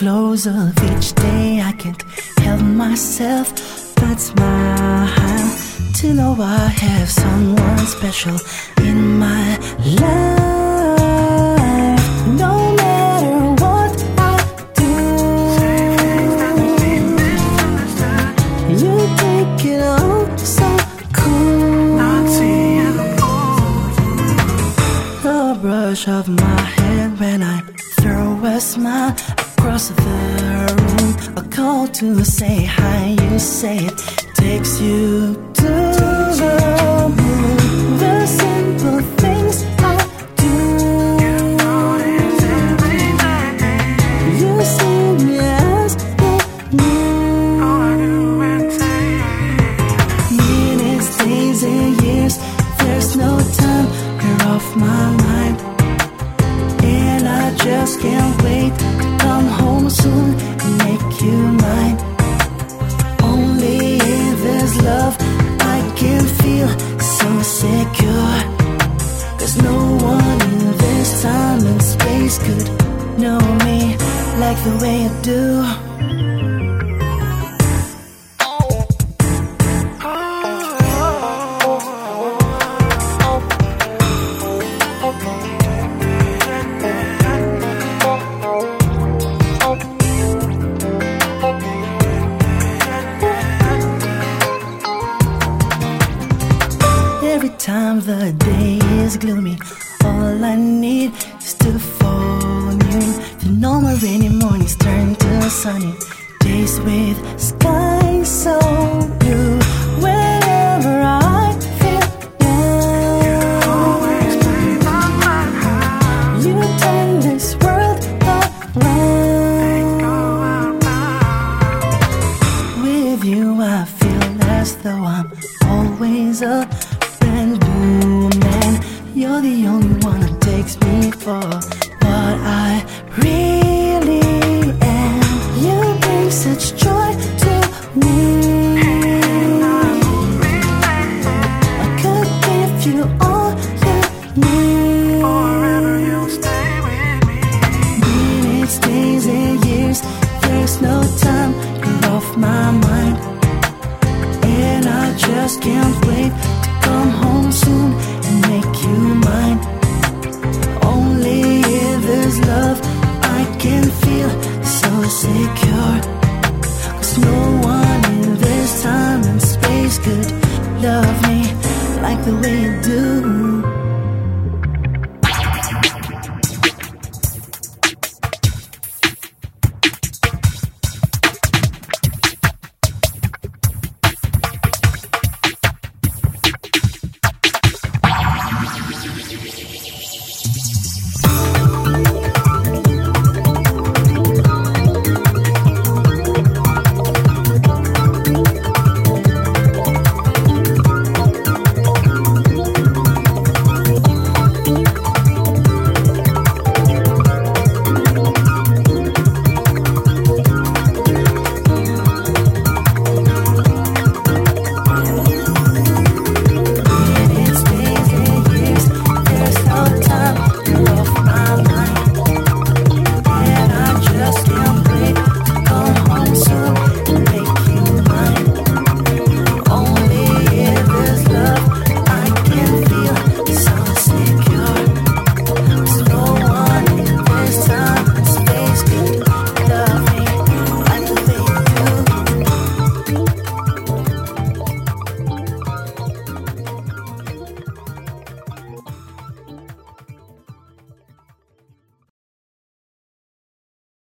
close of each day, I can't help myself but smile to know I have someone special in my life. No matter what I do, you take it all so cool. The brush of my head when I throw a smile across the room. A call to say hi, you say it takes you to the moon. The simple things I do. You see me as the Minutes, days, and years. There's no time. You're off my mind. And I just can't space could know me like the way you do. Every time the day is gloomy, all I need is to phone you. The normal rainy mornings turn to sunny days with skies so blue. Whenever I feel down, you turn this world around. With you, I feel as though I'm always a takes me for what I really am. You bring such joy to me. I could give you all you need. Minutes, days, and years. There's no time. You're off my mind. And I just can't No one in this time and space could love me like the way you do.